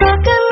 Rock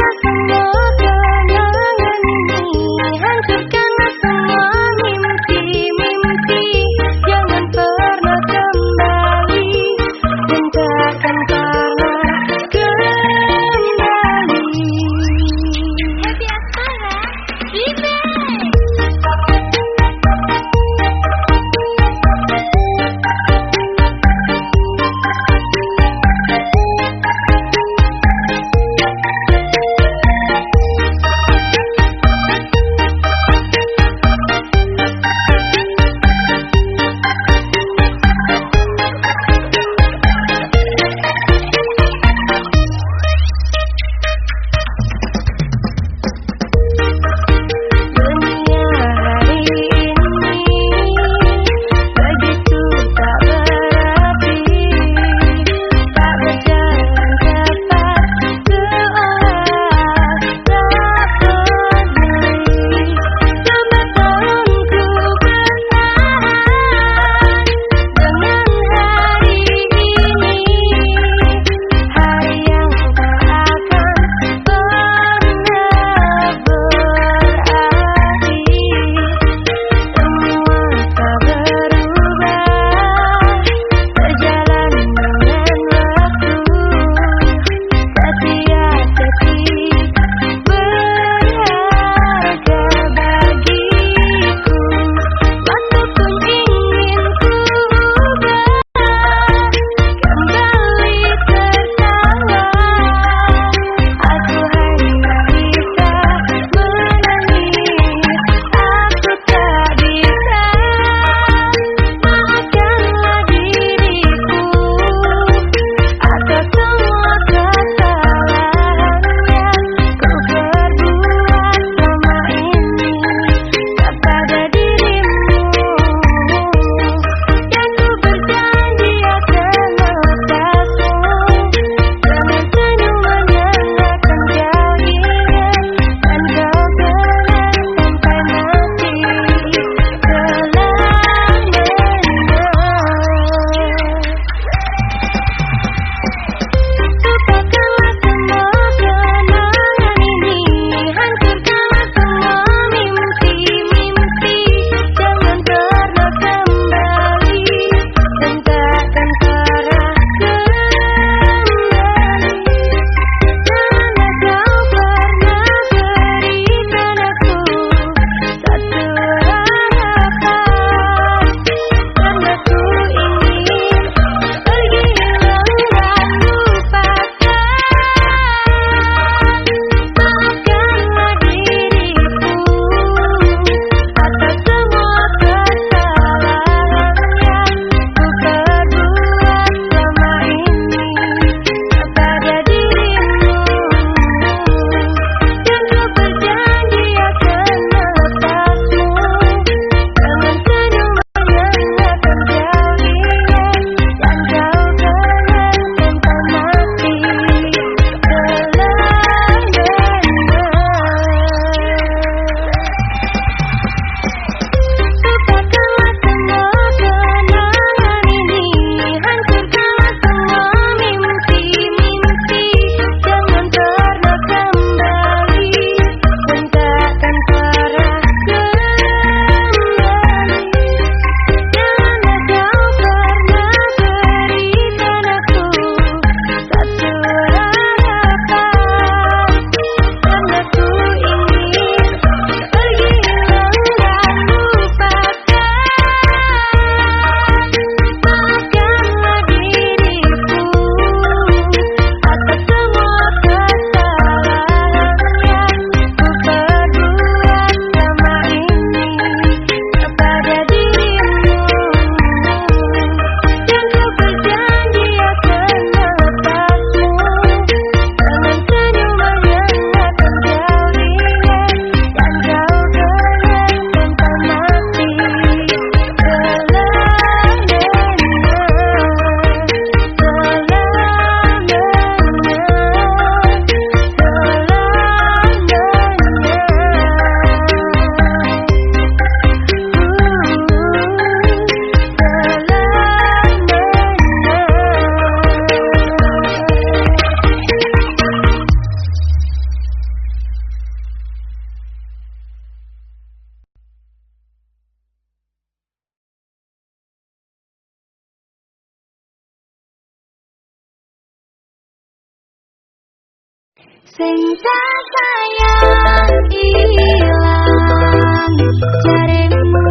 Sing tak sayang ilang jarimu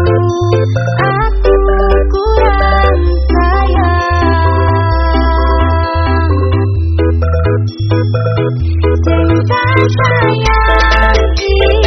aku kurang sayang. Sing tak sayang. ilang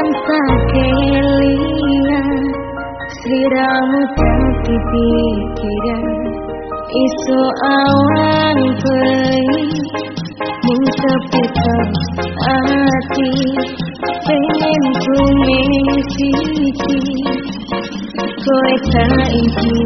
tansah kelingan sliramu dadi pikiran iso awan kuwi mung kepita ati pengen ku ngisi kowe tak iki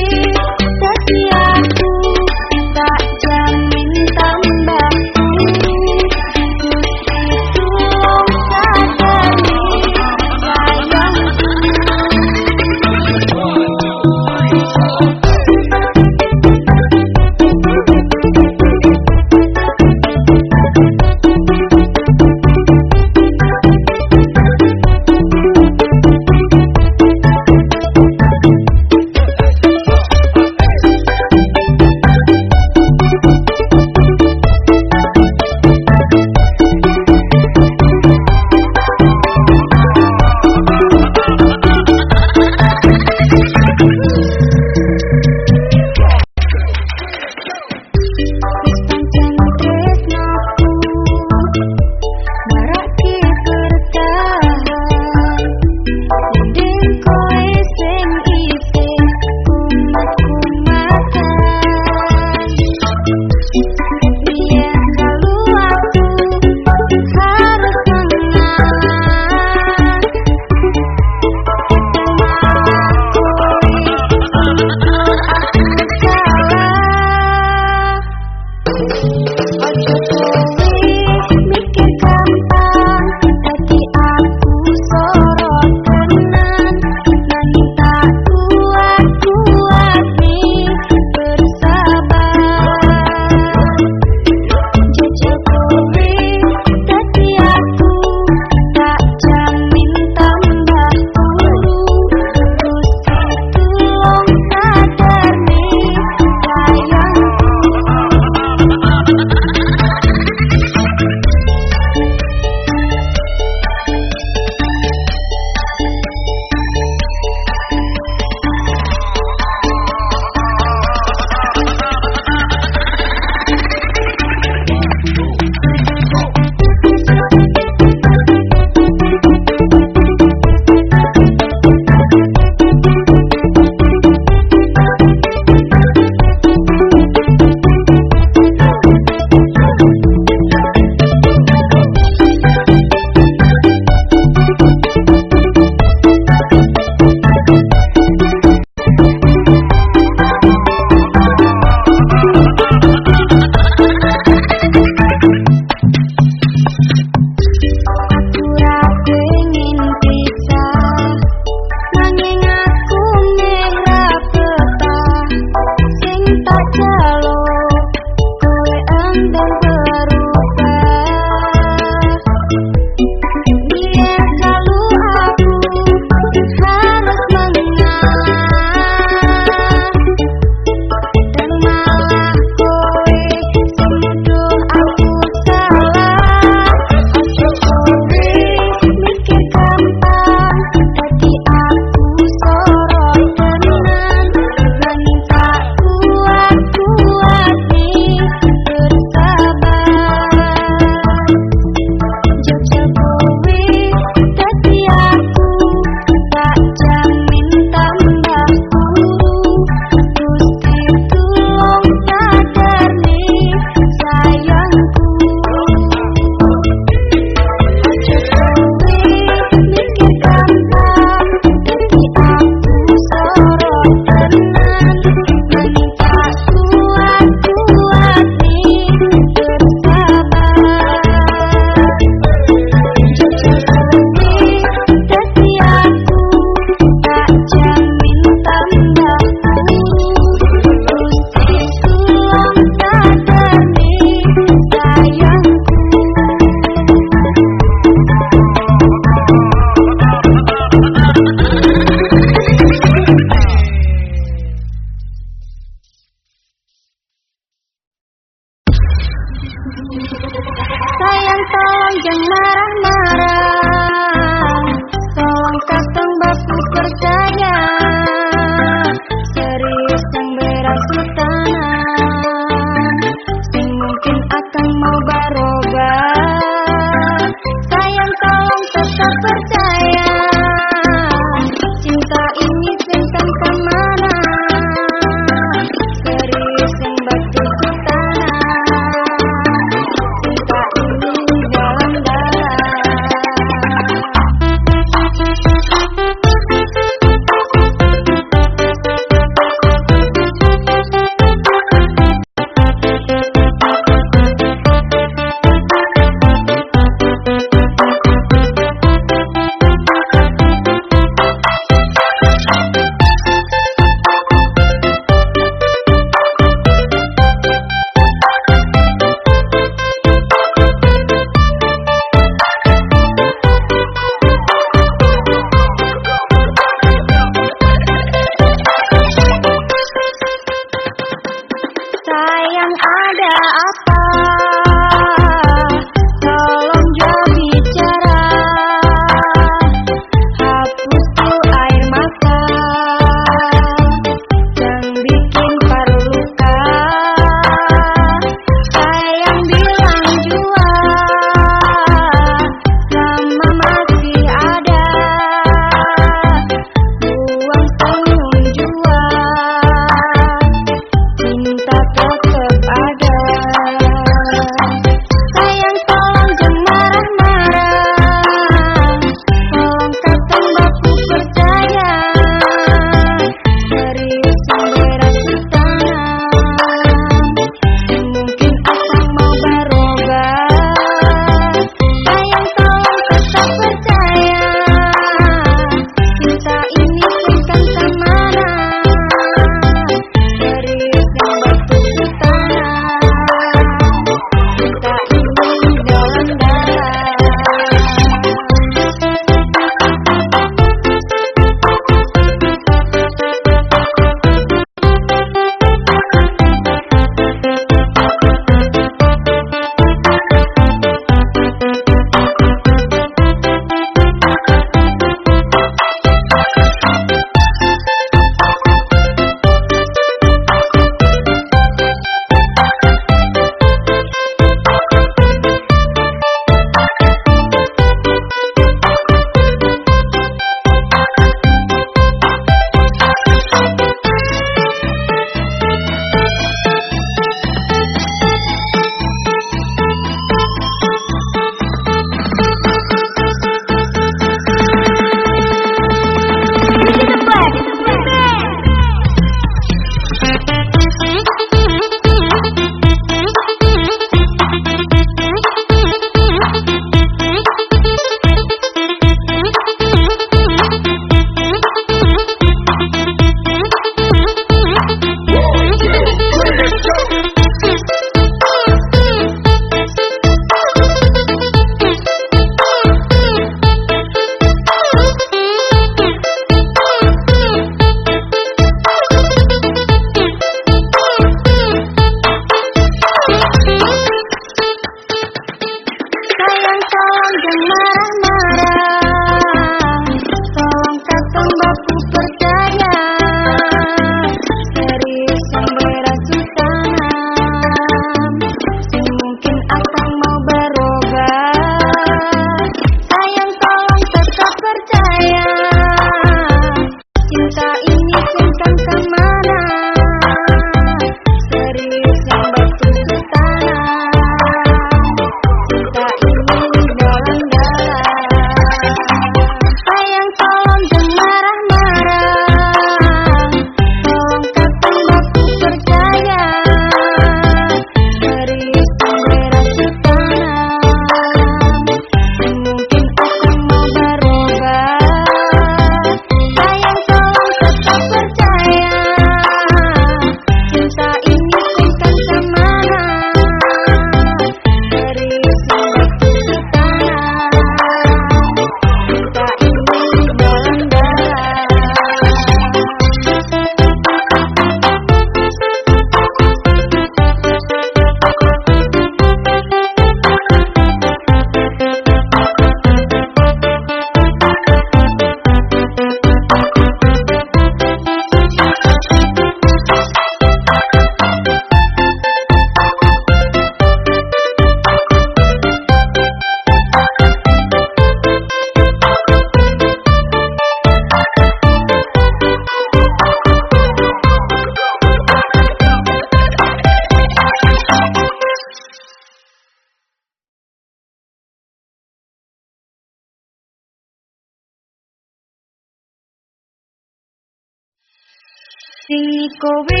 Singiko we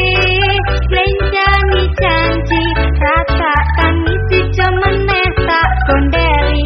Lenja mi janji Rata kami si tak kondeli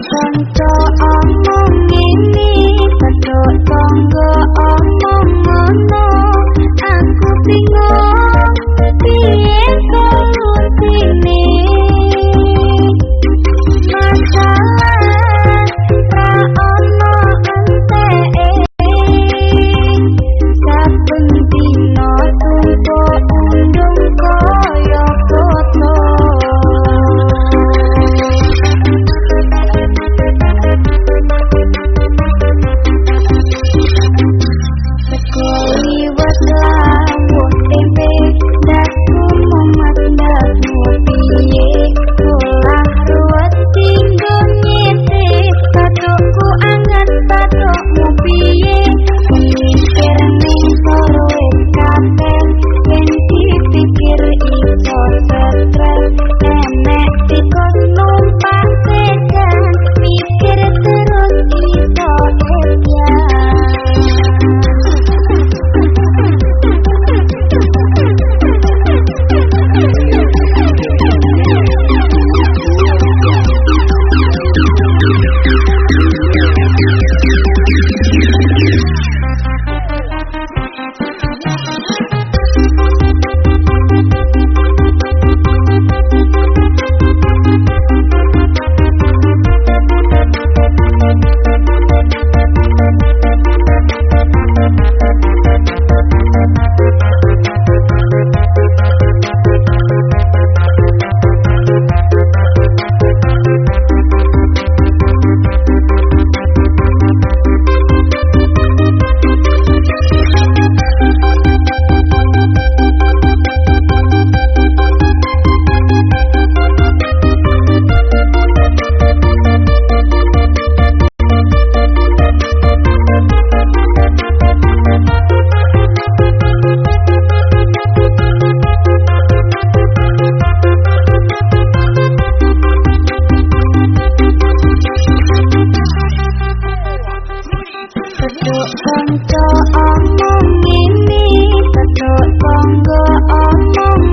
Sky. Tetuk kongo omong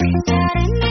Thank you.